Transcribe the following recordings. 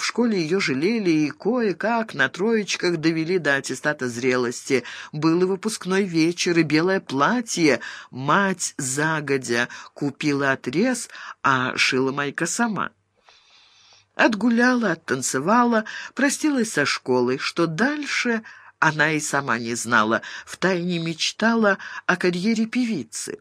в школе ее жалели и кое-как на троечках довели до аттестата зрелости. Был и выпускной вечер, и белое платье. Мать загодя купила отрез, а шила Майка сама. Отгуляла, оттанцевала, простилась со школой. Что дальше, она и сама не знала, втайне мечтала о карьере певицы.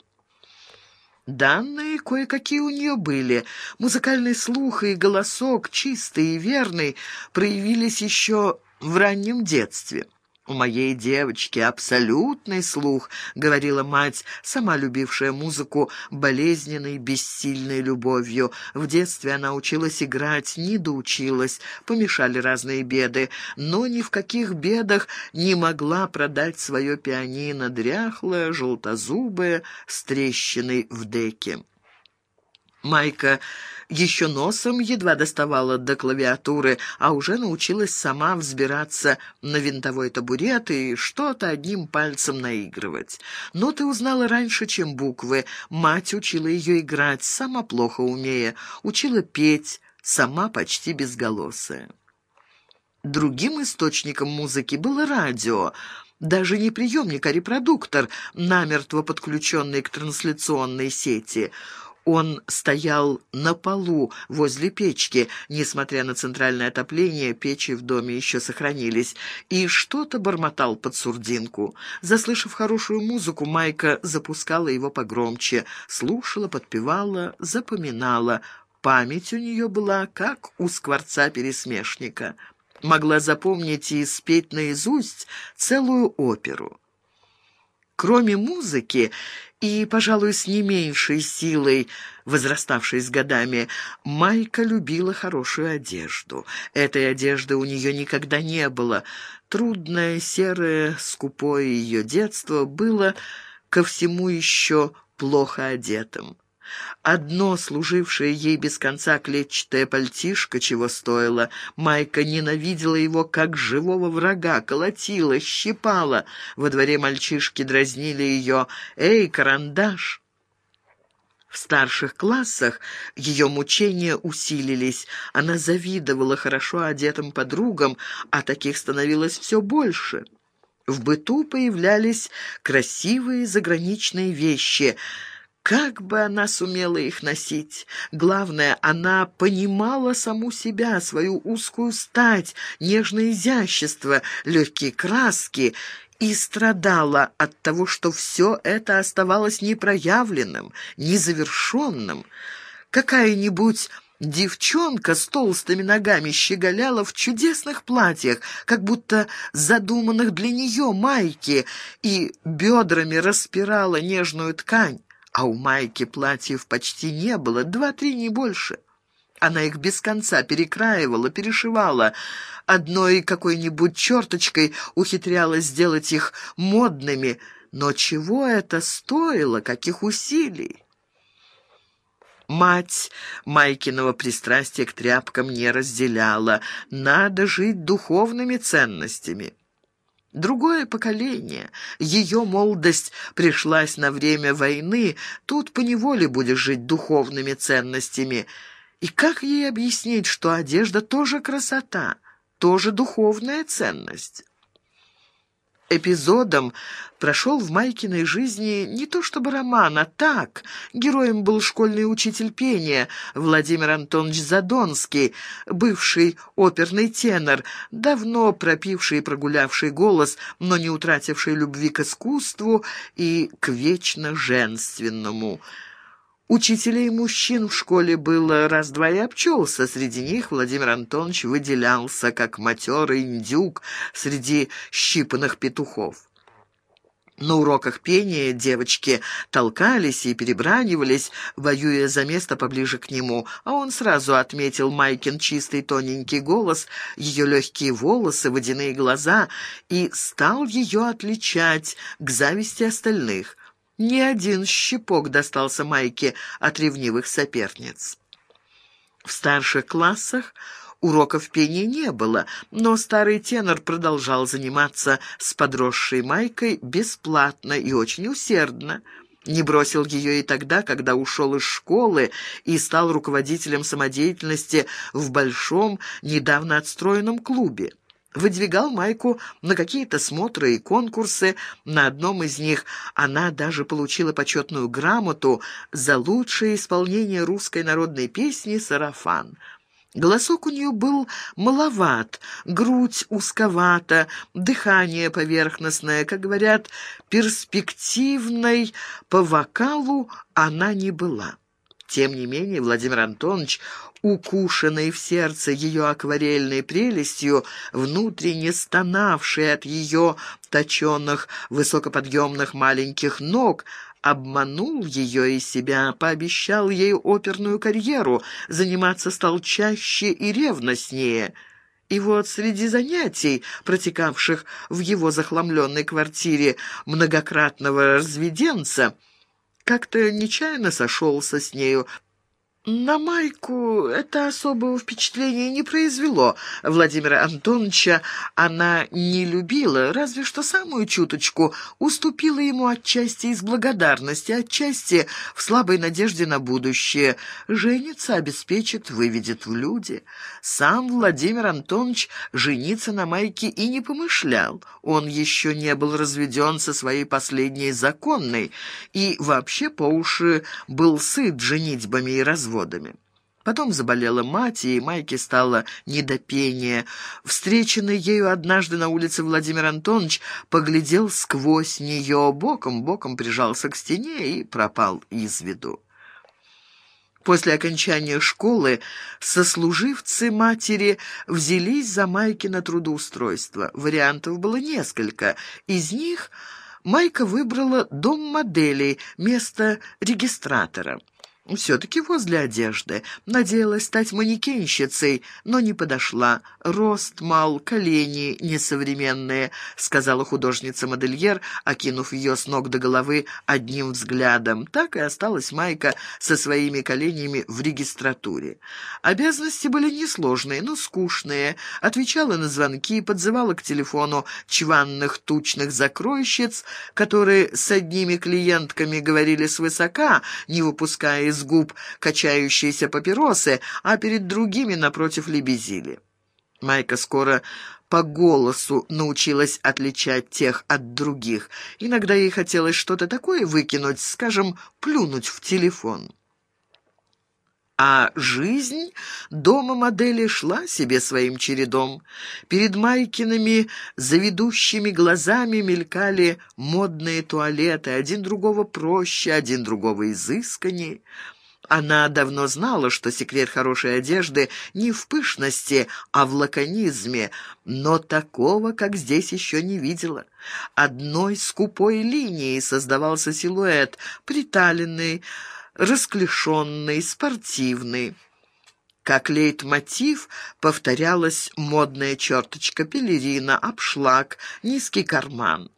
Данные кое-какие у нее были. Музыкальный слух и голосок, чистый и верный, проявились еще в раннем детстве. «У моей девочки абсолютный слух», — говорила мать, сама любившая музыку болезненной, бессильной любовью. В детстве она училась играть, не доучилась, помешали разные беды, но ни в каких бедах не могла продать свое пианино, дряхлое, желтозубое, с трещиной в деке. Майка еще носом едва доставала до клавиатуры, а уже научилась сама взбираться на винтовой табурет и что-то одним пальцем наигрывать. Но ты узнала раньше, чем буквы. Мать учила ее играть, сама плохо умея, учила петь, сама почти безголосая. Другим источником музыки было радио, даже не приемник, а репродуктор, намертво подключенный к трансляционной сети – он стоял на полу возле печки. Несмотря на центральное отопление, печи в доме еще сохранились. И что-то бормотал под сурдинку. Заслышав хорошую музыку, Майка запускала его погромче. Слушала, подпевала, запоминала. Память у нее была, как у скворца-пересмешника. Могла запомнить и спеть наизусть целую оперу. Кроме музыки и, пожалуй, с не меньшей силой, возраставшей с годами, Майка любила хорошую одежду. Этой одежды у нее никогда не было. Трудное, серое, скупое ее детство было ко всему еще плохо одетым. Одно, служившее ей без конца клетчатое пальтишко, чего стоило. Майка ненавидела его как живого врага, колотила, щипала. Во дворе мальчишки дразнили ее «Эй, карандаш!» В старших классах ее мучения усилились. Она завидовала хорошо одетым подругам, а таких становилось все больше. В быту появлялись красивые заграничные вещи — как бы она сумела их носить? Главное, она понимала саму себя, свою узкую стать, нежное изящество, легкие краски и страдала от того, что все это оставалось непроявленным, незавершенным. Какая-нибудь... Девчонка с толстыми ногами щеголяла в чудесных платьях, как будто задуманных для нее майки, и бедрами распирала нежную ткань а у Майки платьев почти не было, два-три, не больше. Она их без конца перекраивала, перешивала. Одной какой-нибудь черточкой ухитрялась сделать их модными. Но чего это стоило, каких усилий? Мать Майкиного пристрастия к тряпкам не разделяла. Надо жить духовными ценностями. Другое поколение. Ее молодость пришлась на время войны. Тут поневоле будешь жить духовными ценностями. И как ей объяснить, что одежда тоже красота, тоже духовная ценность? Эпизодом прошел в Майкиной жизни не то чтобы роман, а так. Героем был школьный учитель пения Владимир Антонович Задонский, бывший оперный тенор, давно пропивший и прогулявший голос, но не утративший любви к искусству и к вечно женственному – Учителей мужчин в школе было раз-два и обчелся. Среди них Владимир Антонович выделялся, как матерый индюк среди щипанных петухов. На уроках пения девочки толкались и перебранивались, воюя за место поближе к нему, а он сразу отметил Майкин чистый тоненький голос, ее легкие волосы, водяные глаза и стал ее отличать к зависти остальных. Ни один щепок достался Майке от ревнивых соперниц. В старших классах уроков пения не было, но старый тенор продолжал заниматься с подросшей Майкой бесплатно и очень усердно. Не бросил ее и тогда, когда ушел из школы и стал руководителем самодеятельности в большом, недавно отстроенном клубе. Выдвигал Майку на какие-то смотры и конкурсы. На одном из них она даже получила почетную грамоту за лучшее исполнение русской народной песни «Сарафан». Голосок у нее был маловат, грудь узковата, дыхание поверхностное, как говорят, перспективной по вокалу она не была. Тем не менее, Владимир Антонович, укушенный в сердце ее акварельной прелестью, внутренне стонавший от ее точенных высокоподъемных маленьких ног, обманул ее и себя, пообещал ей оперную карьеру, заниматься стал чаще и ревностнее. И вот среди занятий, протекавших в его захламленной квартире многократного разведенца, как-то нечаянно сошелся с нею, на Майку это особого впечатления не произвело. Владимира Антоновича она не любила, разве что самую чуточку уступила ему отчасти из благодарности, отчасти в слабой надежде на будущее. Женится, обеспечит, выведет в люди. Сам Владимир Антонович жениться на Майке и не помышлял. Он еще не был разведен со своей последней законной и вообще по уши был сыт женитьбами и разводами разводами. Потом заболела мать, и Майке стало недопение. Встреченный ею однажды на улице Владимир Антонович поглядел сквозь нее, боком-боком прижался к стене и пропал из виду. После окончания школы сослуживцы матери взялись за Майкино трудоустройство. Вариантов было несколько. Из них Майка выбрала дом моделей, место регистратора. Все-таки возле одежды. Надеялась стать манекенщицей, но не подошла. Рост мал, колени несовременные, сказала художница-модельер, окинув ее с ног до головы одним взглядом. Так и осталась Майка со своими коленями в регистратуре. Обязанности были несложные, но скучные. Отвечала на звонки, подзывала к телефону чванных тучных закройщиц, которые с одними клиентками говорили свысока, не выпуская из с губ качающиеся папиросы, а перед другими напротив лебезили. Майка скоро по голосу научилась отличать тех от других. Иногда ей хотелось что-то такое выкинуть, скажем, плюнуть в телефон. А жизнь дома модели шла себе своим чередом. Перед Майкиными заведущими глазами мелькали модные туалеты, один другого проще, один другого изысканнее. Она давно знала, что секрет хорошей одежды не в пышности, а в лаконизме, но такого, как здесь, еще не видела. Одной скупой линией создавался силуэт, приталенный, расклешенный, спортивный. Как лейтмотив повторялась модная черточка пелерина, обшлаг, низкий карман.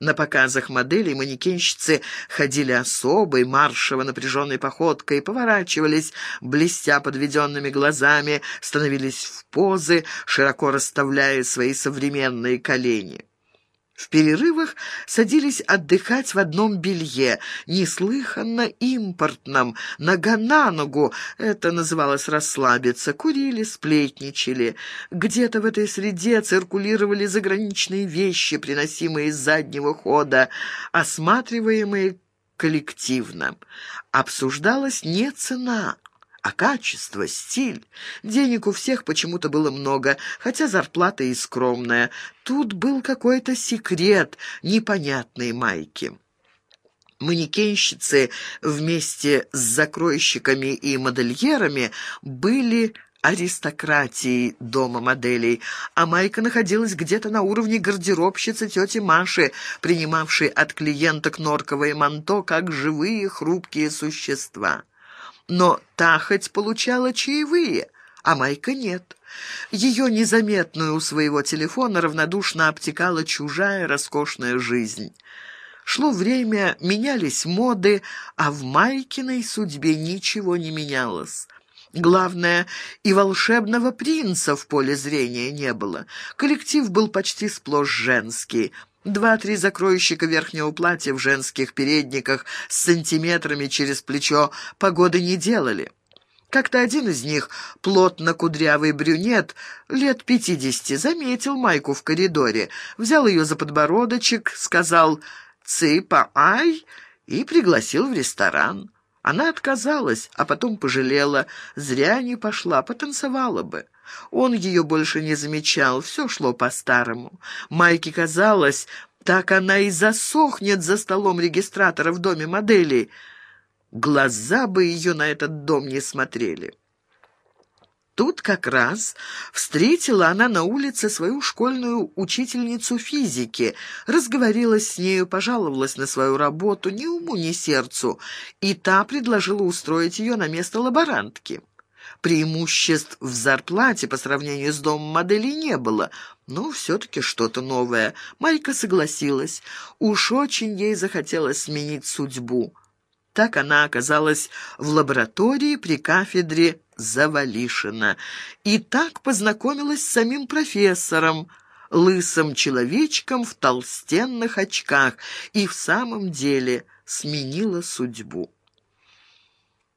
На показах моделей манекенщицы ходили особой, маршево напряженной походкой, поворачивались, блестя подведенными глазами, становились в позы, широко расставляя свои современные колени. В перерывах садились отдыхать в одном белье, неслыханно импортном, нога на ногу, это называлось расслабиться, курили, сплетничали. Где-то в этой среде циркулировали заграничные вещи, приносимые из заднего хода, осматриваемые коллективно. Обсуждалась не цена, а качество, стиль. Денег у всех почему-то было много, хотя зарплата и скромная. Тут был какой-то секрет непонятной майки. Манекенщицы вместе с закройщиками и модельерами были аристократией дома моделей, а Майка находилась где-то на уровне гардеробщицы тети Маши, принимавшей от клиенток норковое манто как живые хрупкие существа но та хоть получала чаевые, а Майка нет. Ее незаметную у своего телефона равнодушно обтекала чужая роскошная жизнь. Шло время, менялись моды, а в Майкиной судьбе ничего не менялось. Главное, и волшебного принца в поле зрения не было. Коллектив был почти сплошь женский – Два-три закройщика верхнего платья в женских передниках с сантиметрами через плечо погоды не делали. Как-то один из них, плотно кудрявый брюнет, лет пятидесяти, заметил Майку в коридоре, взял ее за подбородочек, сказал «Цыпа, ай!» и пригласил в ресторан. Она отказалась, а потом пожалела. Зря не пошла, потанцевала бы. Он ее больше не замечал, все шло по-старому. Майке казалось, так она и засохнет за столом регистратора в доме моделей. Глаза бы ее на этот дом не смотрели. Тут как раз встретила она на улице свою школьную учительницу физики, разговорилась с нею, пожаловалась на свою работу, ни уму, ни сердцу, и та предложила устроить ее на место лаборантки. Преимуществ в зарплате по сравнению с домом моделей не было, но все-таки что-то новое. Майка согласилась. Уж очень ей захотелось сменить судьбу. Так она оказалась в лаборатории при кафедре Завалишина. И так познакомилась с самим профессором, лысым человечком в толстенных очках, и в самом деле сменила судьбу.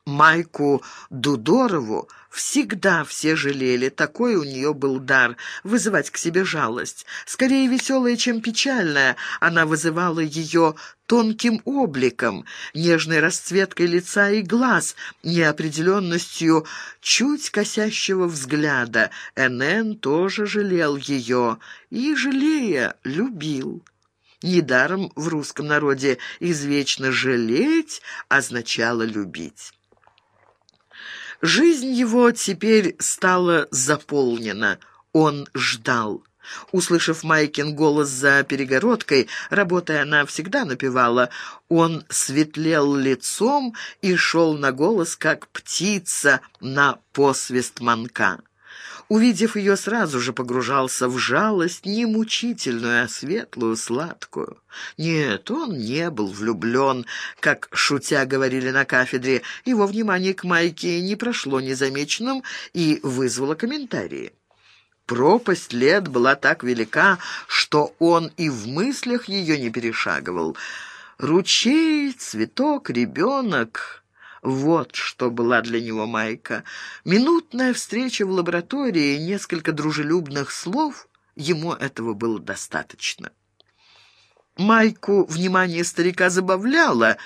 Майку Дудорову всегда все жалели, такой у нее был дар — вызывать к себе жалость. Скорее веселая, чем печальная, она вызывала ее тонким обликом, нежной расцветкой лица и глаз, неопределенностью чуть косящего взгляда. Энн тоже жалел ее и, жалея, любил. Недаром в русском народе извечно «жалеть» означало «любить». Жизнь его теперь стала заполнена. Он ждал. Услышав Майкин голос за перегородкой, работая она всегда напевала, он светлел лицом и шел на голос, как птица на посвист манка увидев ее, сразу же погружался в жалость, не мучительную, а светлую, сладкую. Нет, он не был влюблен, как, шутя, говорили на кафедре. Его внимание к Майке не прошло незамеченным и вызвало комментарии. Пропасть лет была так велика, что он и в мыслях ее не перешагивал. Ручей, цветок, ребенок вот что была для него Майка. Минутная встреча в лаборатории, несколько дружелюбных слов, ему этого было достаточно. Майку внимание старика забавляло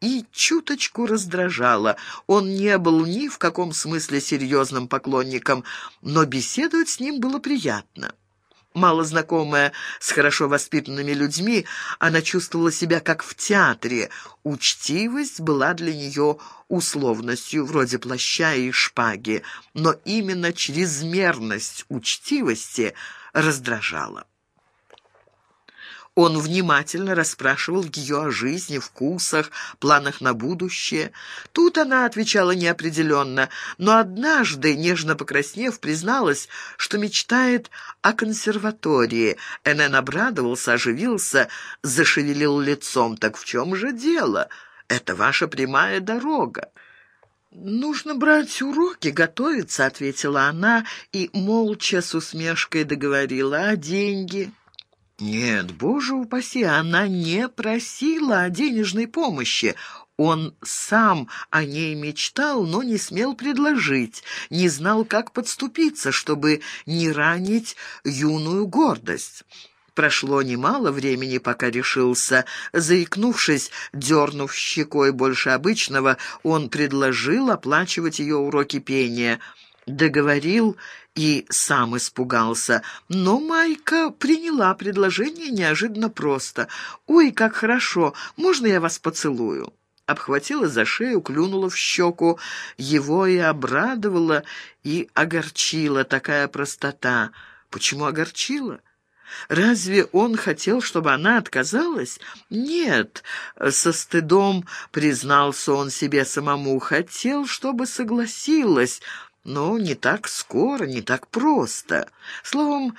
и чуточку раздражало. Он не был ни в каком смысле серьезным поклонником, но беседовать с ним было приятно. Мало знакомая с хорошо воспитанными людьми, она чувствовала себя как в театре. Учтивость была для нее условностью, вроде плаща и шпаги, но именно чрезмерность учтивости раздражала. Он внимательно расспрашивал ее о жизни, вкусах, планах на будущее. Тут она отвечала неопределенно, но однажды, нежно покраснев, призналась, что мечтает о консерватории. Энн обрадовался, оживился, зашевелил лицом. «Так в чем же дело? Это ваша прямая дорога». «Нужно брать уроки, готовиться», — ответила она и молча с усмешкой договорила. «А деньги?» Нет, боже упаси, она не просила о денежной помощи. Он сам о ней мечтал, но не смел предложить, не знал, как подступиться, чтобы не ранить юную гордость. Прошло немало времени, пока решился. Заикнувшись, дернув щекой больше обычного, он предложил оплачивать ее уроки пения. Договорил и сам испугался. Но Майка приняла предложение неожиданно просто. «Ой, как хорошо! Можно я вас поцелую?» Обхватила за шею, клюнула в щеку. Его и обрадовала, и огорчила такая простота. Почему огорчила? Разве он хотел, чтобы она отказалась? Нет, со стыдом признался он себе самому. Хотел, чтобы согласилась, но не так скоро, не так просто. Словом,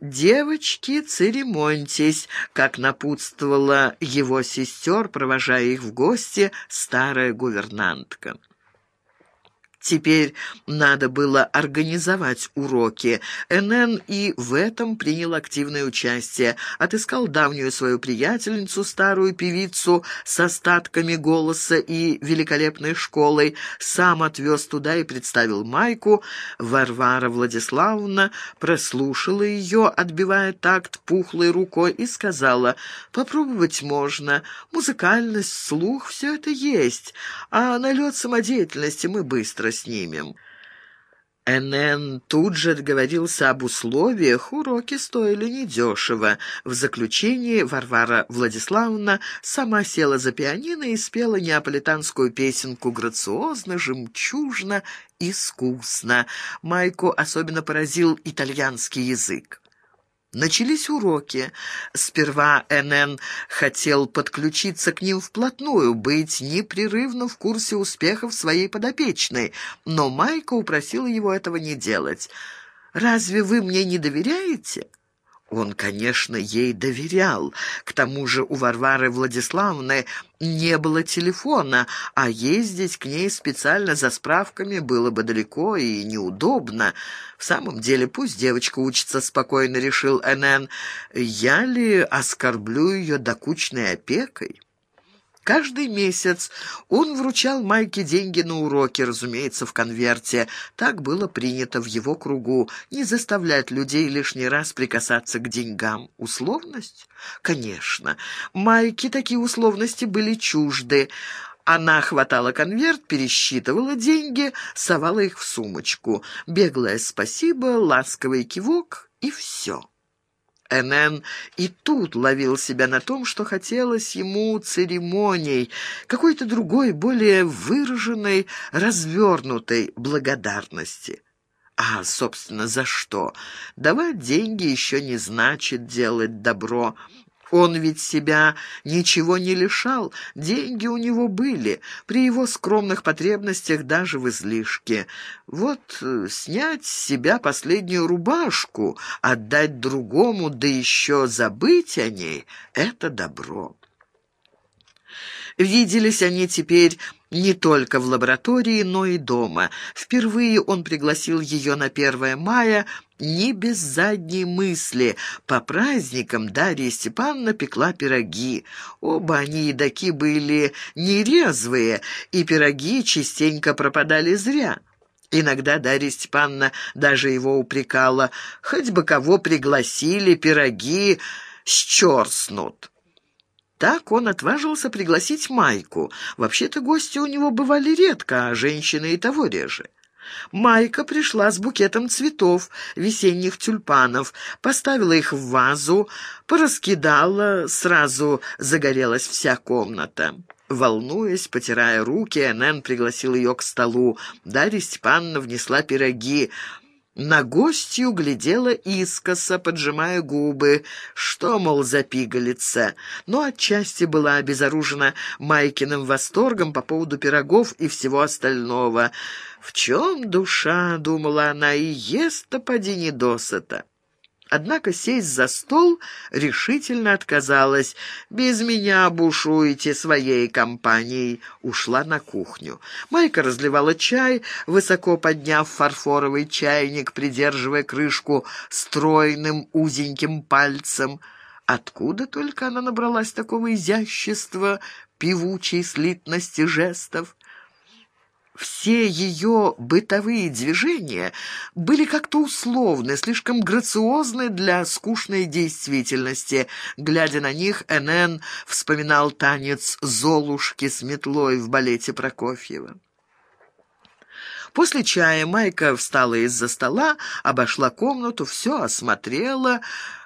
«Девочки, церемоньтесь», как напутствовала его сестер, провожая их в гости, старая гувернантка. Теперь надо было организовать уроки. НН и в этом принял активное участие. Отыскал давнюю свою приятельницу, старую певицу с остатками голоса и великолепной школой, сам отвез туда и представил Майку. Варвара Владиславовна прослушала ее, отбивая такт пухлой рукой, и сказала, «Попробовать можно. Музыкальность, слух — все это есть, а налет самодеятельности мы быстро быстро снимем». НН тут же договорился об условиях, уроки стоили недешево. В заключении Варвара Владиславовна сама села за пианино и спела неаполитанскую песенку грациозно, жемчужно, искусно. Майку особенно поразил итальянский язык. Начались уроки. Сперва НН хотел подключиться к ним вплотную, быть непрерывно в курсе успехов своей подопечной, но Майка упросила его этого не делать. «Разве вы мне не доверяете?» Он, конечно, ей доверял. К тому же у Варвары Владиславны не было телефона, а ездить к ней специально за справками было бы далеко и неудобно. В самом деле, пусть девочка учится спокойно, решил НН. Я ли оскорблю ее докучной опекой? Каждый месяц он вручал Майке деньги на уроки, разумеется, в конверте. Так было принято в его кругу. Не заставлять людей лишний раз прикасаться к деньгам. Условность? Конечно. Майке такие условности были чужды. Она хватала конверт, пересчитывала деньги, совала их в сумочку. Беглое спасибо, ласковый кивок и все. НН и тут ловил себя на том, что хотелось ему церемоний, какой-то другой, более выраженной, развернутой благодарности. А, собственно, за что? Давать деньги еще не значит делать добро. Он ведь себя ничего не лишал, деньги у него были, при его скромных потребностях даже в излишке. Вот э, снять с себя последнюю рубашку, отдать другому, да еще забыть о ней — это добро. Виделись они теперь не только в лаборатории, но и дома. Впервые он пригласил ее на 1 мая, не без задней мысли. По праздникам Дарья Степановна пекла пироги. Оба они едоки были нерезвые, и пироги частенько пропадали зря. Иногда Дарья Степановна даже его упрекала. «Хоть бы кого пригласили, пироги счерснут». Так он отважился пригласить Майку. Вообще-то гости у него бывали редко, а женщины и того реже. Майка пришла с букетом цветов, весенних тюльпанов, поставила их в вазу, пораскидала, сразу загорелась вся комната. Волнуясь, потирая руки, Энн пригласил ее к столу. Дарья Степановна внесла пироги. На гостью глядела искоса, поджимая губы. Что, мол, за пигалица? Но отчасти была обезоружена Майкиным восторгом по поводу пирогов и всего остального. «В чем душа?» — думала она, — «и ест-то поди не досыта». Однако сесть за стол решительно отказалась. «Без меня бушуете своей компанией», — ушла на кухню. Майка разливала чай, высоко подняв фарфоровый чайник, придерживая крышку стройным узеньким пальцем. Откуда только она набралась такого изящества, певучей слитности жестов? Все ее бытовые движения были как-то условны, слишком грациозны для скучной действительности. Глядя на них, Н.Н. вспоминал танец Золушки с метлой в балете Прокофьева. После чая Майка встала из-за стола, обошла комнату, все осмотрела,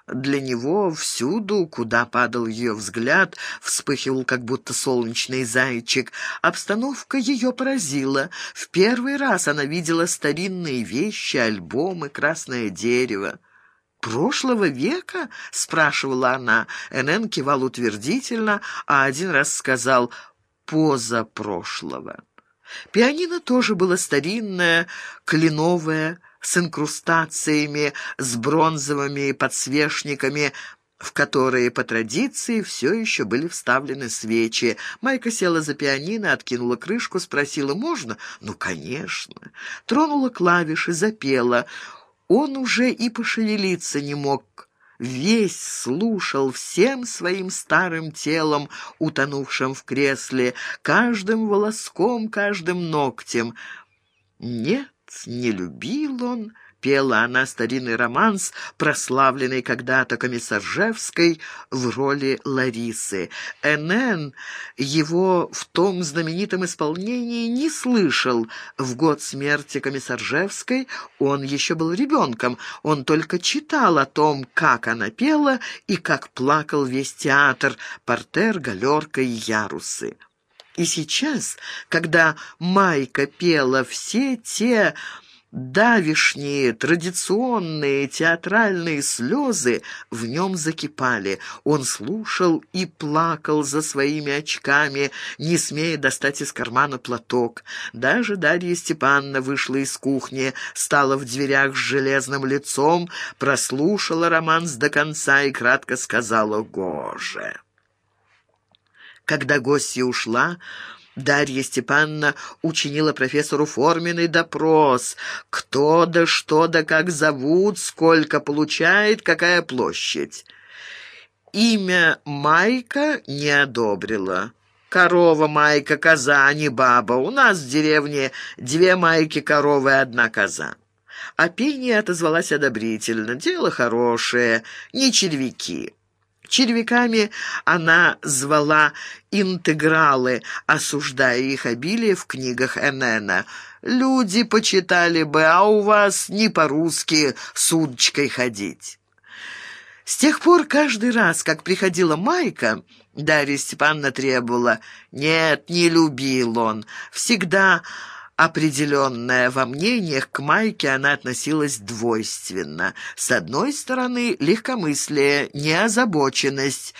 для него всюду, куда падал ее взгляд, вспыхивал как будто солнечный зайчик. Обстановка ее поразила. В первый раз она видела старинные вещи, альбомы, красное дерево. «Прошлого века?» — спрашивала она. Энн кивал утвердительно, а один раз сказал «поза прошлого». Пианино тоже было старинное, кленовое, с инкрустациями, с бронзовыми подсвечниками, в которые по традиции все еще были вставлены свечи. Майка села за пианино, откинула крышку, спросила «Можно?» «Ну, конечно». Тронула клавиши, запела. Он уже и пошевелиться не мог. Весь слушал всем своим старым телом, утонувшим в кресле, каждым волоском, каждым ногтем. Нет, не любил он пела она старинный романс, прославленный когда-то комиссаржевской в роли Ларисы. Н.Н. его в том знаменитом исполнении не слышал. В год смерти комиссаржевской он еще был ребенком, он только читал о том, как она пела и как плакал весь театр, портер, галерка и ярусы. И сейчас, когда Майка пела все те Давишние, традиционные театральные слезы в нем закипали. Он слушал и плакал за своими очками, не смея достать из кармана платок. Даже Дарья Степановна вышла из кухни, стала в дверях с железным лицом, прослушала романс до конца и кратко сказала «Гоже». Когда гостья ушла, Дарья Степановна учинила профессору форменный допрос. Кто да что да как зовут, сколько получает, какая площадь. Имя Майка не одобрила. Корова, майка, коза, а не баба. У нас в деревне две майки коровы и одна коза. А пение отозвалась одобрительно. Дело хорошее, не червяки. Червяками она звала интегралы, осуждая их обилие в книгах Энена. «Люди почитали бы, а у вас не по-русски с удочкой ходить». С тех пор каждый раз, как приходила Майка, Дарья Степановна требовала «Нет, не любил он». Всегда определенная во мнениях, к Майке она относилась двойственно. С одной стороны, легкомыслие, неозабоченность.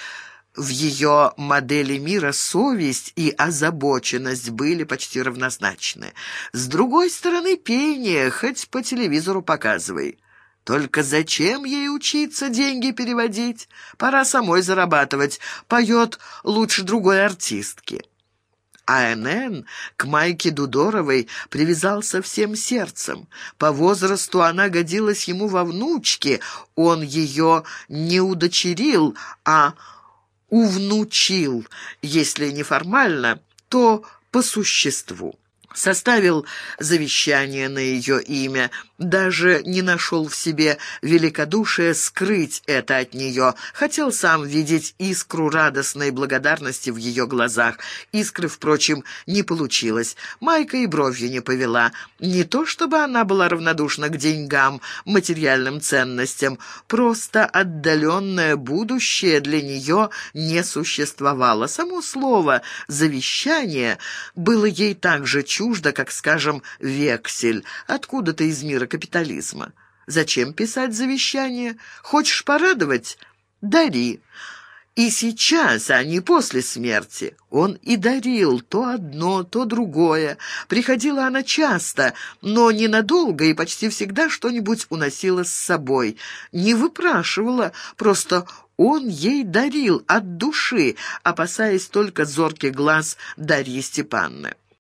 В ее модели мира совесть и озабоченность были почти равнозначны. С другой стороны, пение, хоть по телевизору показывай. Только зачем ей учиться деньги переводить? Пора самой зарабатывать. Поет лучше другой артистки. А.Н.Н. к Майке Дудоровой привязался всем сердцем. По возрасту она годилась ему во внучке, он ее не удочерил, а увнучил, если не формально, то по существу составил завещание на ее имя, даже не нашел в себе великодушия скрыть это от нее, хотел сам видеть искру радостной благодарности в ее глазах. Искры, впрочем, не получилось. Майка и бровью не повела. Не то чтобы она была равнодушна к деньгам, материальным ценностям, просто отдаленное будущее для нее не существовало. Само слово «завещание» было ей так же чуждо, как, скажем, вексель, откуда-то из мира капитализма. Зачем писать завещание? Хочешь порадовать? Дари. И сейчас, а не после смерти. Он и дарил то одно, то другое. Приходила она часто, но ненадолго и почти всегда что-нибудь уносила с собой. Не выпрашивала, просто он ей дарил от души, опасаясь только зорких глаз Дарьи Степанны.